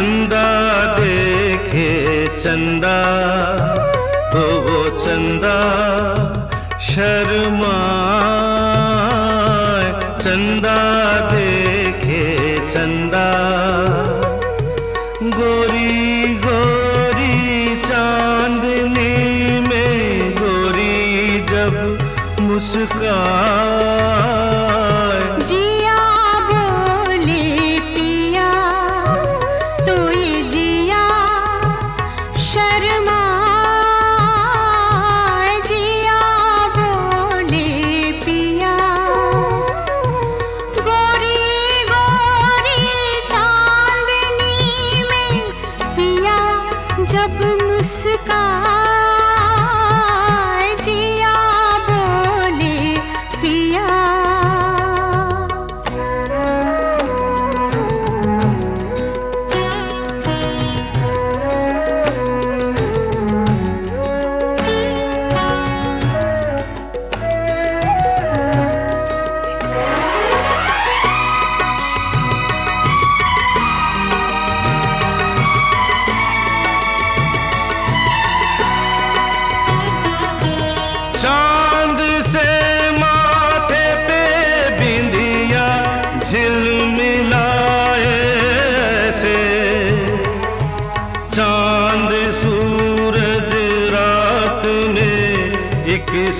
चंदा देखे चंदा तो वो चंदा शर्मा चंदा देखे चंदा, गोरी गोरी चांदनी में गोरी जब मुस्का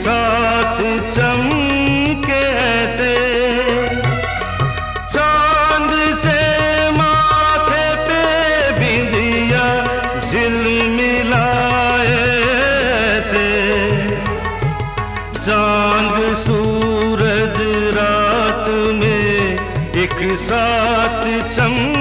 साथ चमके ऐसे। चाँद से माथे पे बिंदिया झिलमिलाए ऐसे। चाँद सूरज रात में एक साथ चमके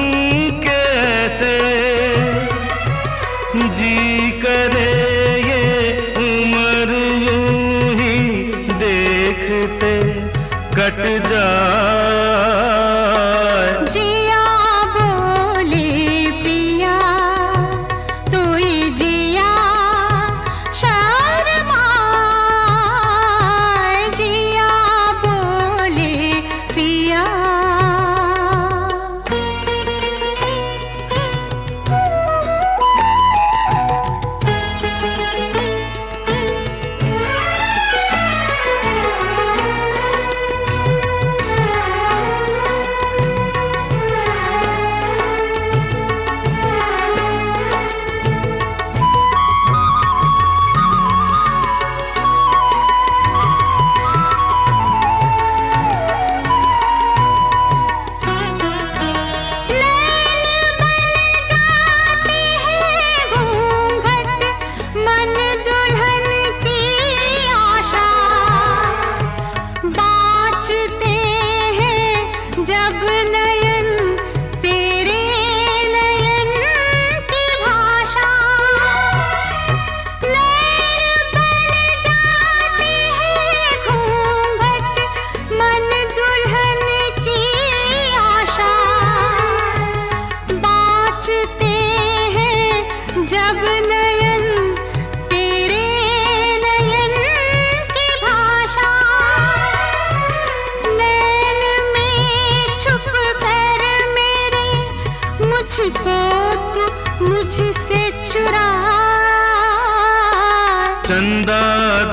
चंदा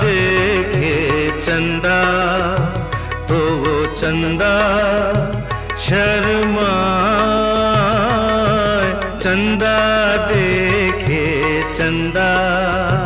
देखे चंदा तो वो चंदा शर्मा चंदा देखे चंदा।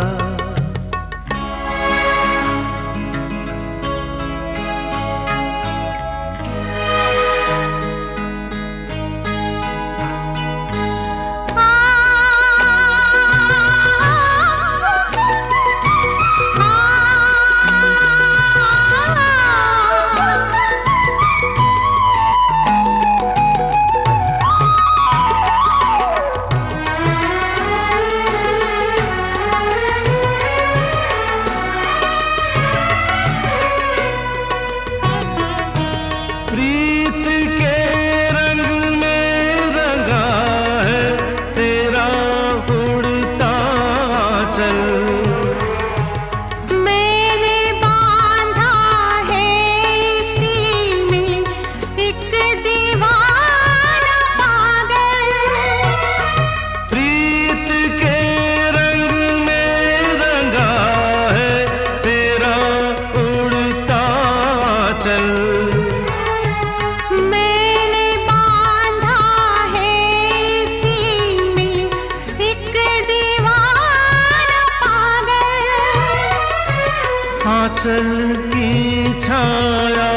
आंचल की छाया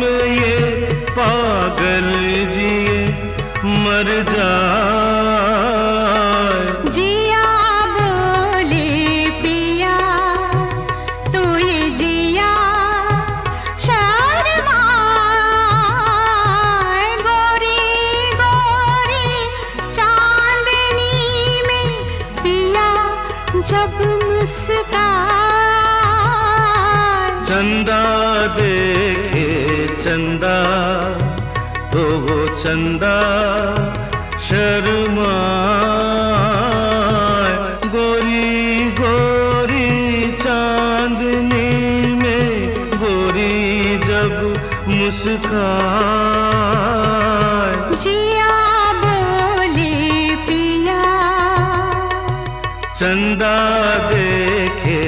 में ये पागल जिए मर जा पिया, तू जिया गोरी गोरी, चांदनी पिया, जब चंदा देखे चंदा तो वो चंदा शर्मा गोरी गोरी चांदनी में गोरी जब मुस्कान जिया बोले पिया। चंदा देखे